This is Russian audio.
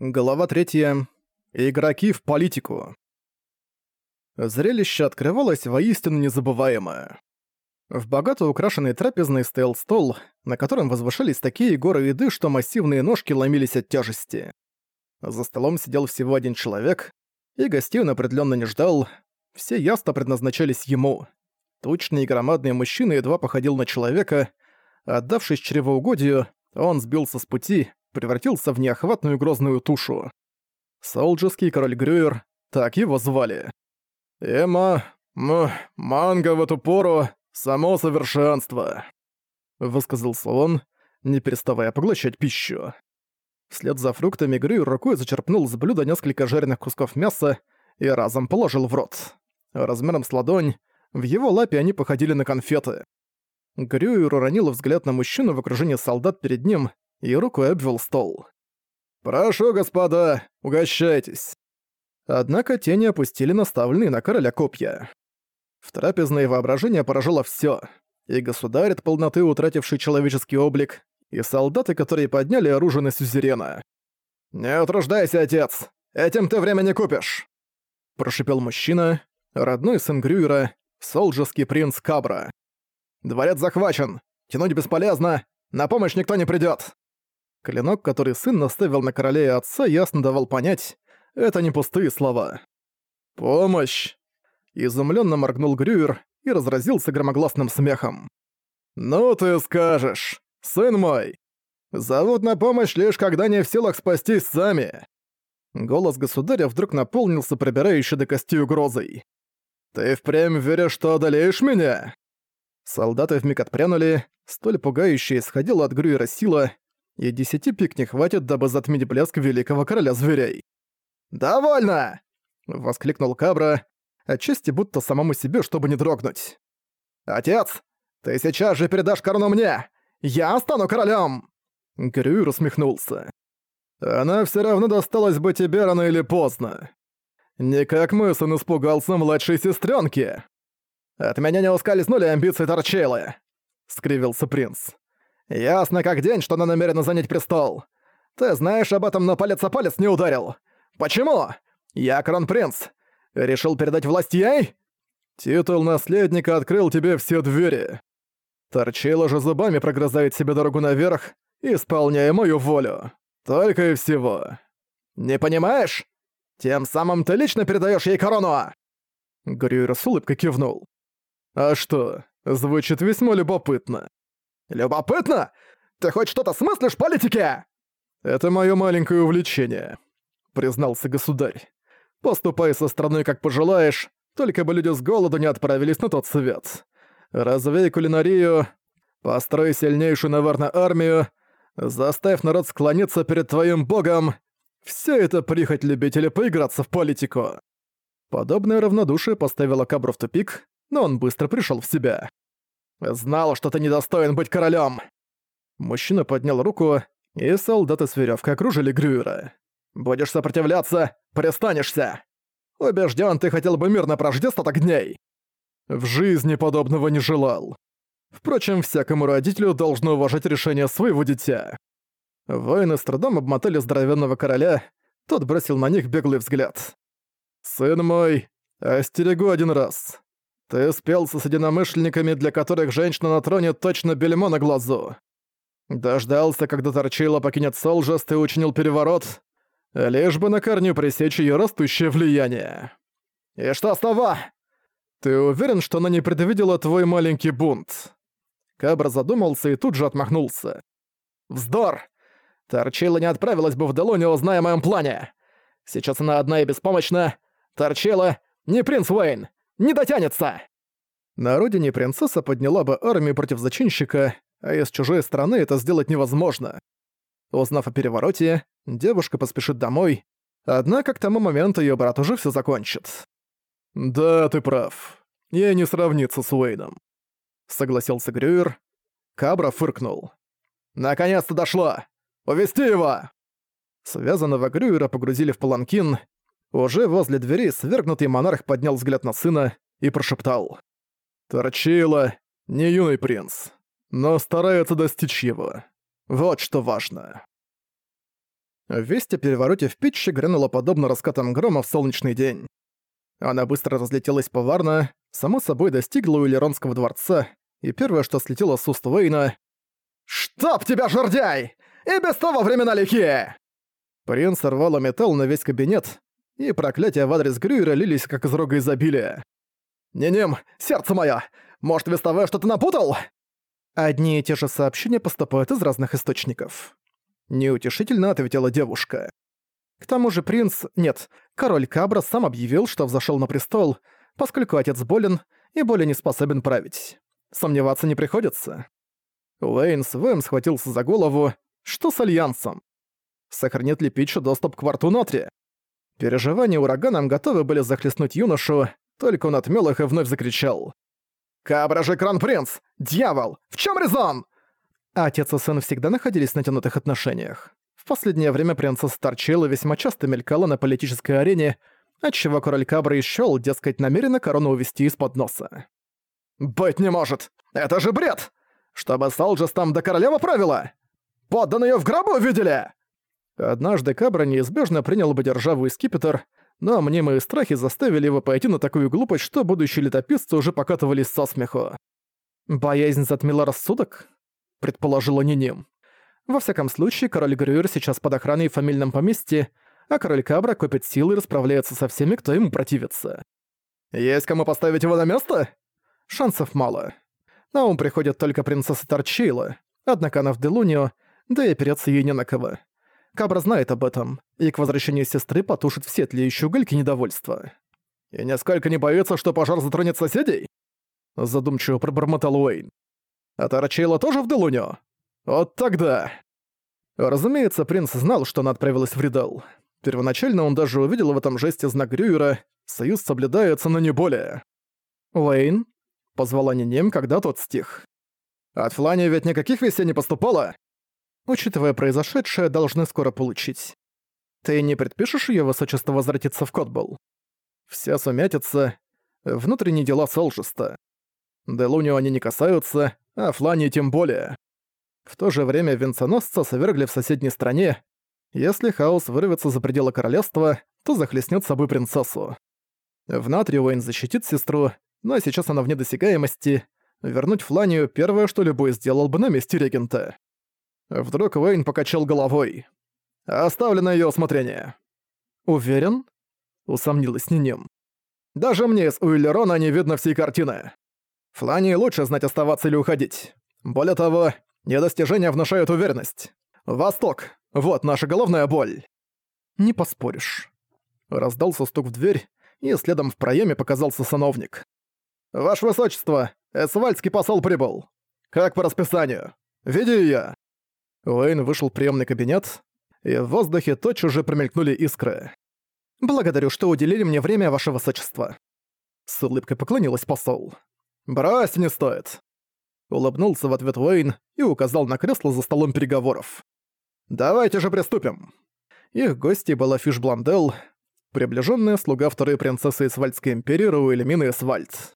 Глава 3. Игроки в политику. Зрелище открывалось воистину незабываемое. В богато украшенной трапезной стоял стол, на котором возвышались такие горы еды, что массивные ножки ломились от тяжести. За столом сидел всего один человек, и гостей он определенно не ждал, все ясно предназначались ему. Тучный и громадный мужчина едва походил на человека, отдавшись чревоугодию, он сбился с пути, превратился в неохватную грозную тушу. Солджеский король Грюер, так его звали. «Эма, м, манга в эту пору — само совершенство», — высказался он, не переставая поглощать пищу. Вслед за фруктами Грюер рукой зачерпнул с блюда несколько жареных кусков мяса и разом положил в рот. Размером с ладонь, в его лапе они походили на конфеты. Грюер уронил взгляд на мужчину в окружении солдат перед ним и рукой обвел стол. «Прошу, господа, угощайтесь!» Однако тени опустили наставленные на короля копья. В трапезное воображение поражало всё. И государь от полноты, утративший человеческий облик, и солдаты, которые подняли оружие на сюзерена. «Не утруждайся, отец! Этим ты время не купишь!» Прошипел мужчина, родной сын Грюера, солджеский принц Кабра. «Дворец захвачен! Тянуть бесполезно! На помощь никто не придёт!» Клинок, который сын наставил на короле и отца, ясно давал понять, это не пустые слова. «Помощь!» Изумленно моргнул Грюер и разразился громогласным смехом. «Ну ты скажешь, сын мой! Зовут на помощь лишь когда не в силах спастись сами!» Голос государя вдруг наполнился пробирающей до кости угрозой. «Ты впрямь веришь, что одолеешь меня?» Солдаты вмиг отпрянули, столь пугающая исходила от Грюера сила, и десяти пик не хватит, дабы затмить блеск великого короля зверей. «Довольно!» — воскликнул Кабра, отчасти будто самому себе, чтобы не дрогнуть. «Отец, ты сейчас же передашь корону мне! Я стану королем!» Грюер усмехнулся. «Она все равно досталась бы тебе рано или поздно. Не как мы, сын испугался младшей сестренки. От меня не ускользнули амбиции Торчелы!» — скривился принц. Ясно как день, что она намерена занять престол. Ты знаешь об этом, но палец о палец не ударил. Почему? Я кронпринц. Решил передать власть ей? Титул наследника открыл тебе все двери. Торчила же зубами прогрызает себе дорогу наверх, исполняя мою волю. Только и всего. Не понимаешь? Тем самым ты лично передаешь ей корону!» Грюер с улыбкой кивнул. «А что, звучит весьма любопытно. «Любопытно? Ты хоть что-то смыслишь в политике?» «Это моё маленькое увлечение», — признался государь. «Поступай со страной как пожелаешь, только бы люди с голоду не отправились на тот свет. Развей кулинарию, построй сильнейшую, наверное, армию, заставь народ склониться перед твоим богом. Все это прихоть любителя поиграться в политику». Подобное равнодушие поставило Кабру в тупик, но он быстро пришел в себя. Знал, что ты недостоин быть королем. Мужчина поднял руку, и солдаты с веревкой окружили Грюера. «Будешь сопротивляться, пристанешься! Убежден, ты хотел бы мирно прожить остаток дней!» В жизни подобного не желал. Впрочем, всякому родителю должно уважать решение своего дитя. Воины с трудом обмотали здоровенного короля, тот бросил на них беглый взгляд. «Сын мой, остерегу один раз. Ты спелся с единомышленниками, для которых женщина на троне точно бельмо на глазу. Дождался, когда Торчила покинет Солжест и учинил переворот, лишь бы на корню пресечь ее растущее влияние. И что с того? Ты уверен, что она не предвидела твой маленький бунт? Кабра задумался и тут же отмахнулся. Вздор! Торчила не отправилась бы в Делоне, узная о моем плане. Сейчас она одна и беспомощна. Торчила не принц Уэйн, не дотянется!» На родине принцесса подняла бы армию против зачинщика, а из чужой страны это сделать невозможно. Узнав о перевороте, девушка поспешит домой, однако к тому моменту её брат уже всё закончит. «Да, ты прав. Я не сравнится с Уэйном», — согласился Грюер. Кабра фыркнул. «Наконец-то дошло! Увести его!» Связанного Грюера погрузили в паланкин, уже возле двери свергнутый монарх поднял взгляд на сына и прошептал. «Торчила, не юный принц, но старается достичь его. Вот что важно». Весть о перевороте в Питче грянула подобно раскатам грома в солнечный день. Она быстро разлетелась поварно, само собой достигла Уиллеронского дворца, и первое, что слетело с уст Уэйна «Чтоб тебя, жердяй! И без того времена лихие!» Принц сорвала металл на весь кабинет, и проклятия в адрес Грюера лились как из рога изобилия. «Не-нем, сердце моё! Может, вестовое что-то напутал?» Одни и те же сообщения поступают из разных источников. Неутешительно ответила девушка. К тому же принц... Нет, король Кабра сам объявил, что взошел на престол, поскольку отец болен и более не способен править. Сомневаться не приходится. Уэйн с Вэм схватился за голову. Что с Альянсом? Сохранит ли Питчу доступ к кварту Нотри? Переживания ураганом готовы были захлестнуть юношу, только он отмёл их и вновь закричал. «Кабра же Кронпринц! Дьявол! В чем резон?» Отец и сын всегда находились в натянутых отношениях. В последнее время принцесса Торчила весьма часто мелькала на политической арене, отчего король Кабра и счёл, дескать, намеренно корону увести из-под носа. «Быть не может! Это же бред! Чтобы Салджес там до королевы правила! Подданные в гробу видели!» Однажды Кабра неизбежно принял бы державу и скипетр, но мнимые страхи заставили его пойти на такую глупость, что будущие летописцы уже покатывались со смеху. «Боязнь затмила рассудок?» — предположила Ниним. Во всяком случае, король Грюер сейчас под охраной в фамильном поместье, а король Кабра копит силы и расправляется со всеми, кто ему противится. «Есть кому поставить его на место?» Шансов мало. На ум приходит только принцесса Торчейла, однако она в Делунио, да и опереться ей не на кого. Кабра знает об этом, и к возвращению сестры потушит все тлеющие угольки недовольства. «И нисколько не боится, что пожар затронет соседей?» Задумчиво пробормотал Уэйн. «А Торчейла тоже в Делунио?» «Вот тогда...» Разумеется, принц знал, что она отправилась в Ридал. Первоначально он даже увидел в этом жесте знак Грюера «Союз соблюдается, но не более». «Уэйн?» — позвала Нинем, когда тот стих. «От Флани ведь никаких вестей не поступало?» Учитывая произошедшее, должны скоро получить. Ты не предпишешь ее высочество возвратиться в Котбол? Вся сумятица — внутренние дела Солжеста. Делунию они не касаются, а Флани тем более. В то же время венценосца свергли в соседней стране. Если хаос вырвется за пределы королевства, то захлестнет собой принцессу. В Натри защитит сестру, но сейчас она вне досягаемости. Вернуть Фланию — первое, что любой сделал бы на месте регента. Вдруг Уэйн покачал головой. «Оставлю на её усмотрение». «Уверен?» — усомнилась Ниним. «Даже мне с Уиллерона не видно всей картины. Флани лучше знать, оставаться или уходить. Более того, недостижения внушают уверенность. Восток — вот наша головная боль». «Не поспоришь». Раздался стук в дверь, и следом в проеме показался сановник. «Ваше высочество, эсвальдский посол прибыл. Как по расписанию? Веди её». Уэйн вышел в приёмный кабинет, и в воздухе тотчас же промелькнули искры. «Благодарю, что уделили мне время, ваше высочество». С улыбкой поклонилась посол. «Брось, не стоит!» Улыбнулся в ответ Уэйн и указал на кресло за столом переговоров. «Давайте же приступим!» Их гостьей была Фиш Бландел, приближенная слуга второй принцессы Исвальдской империи Руэльмины Исвальд.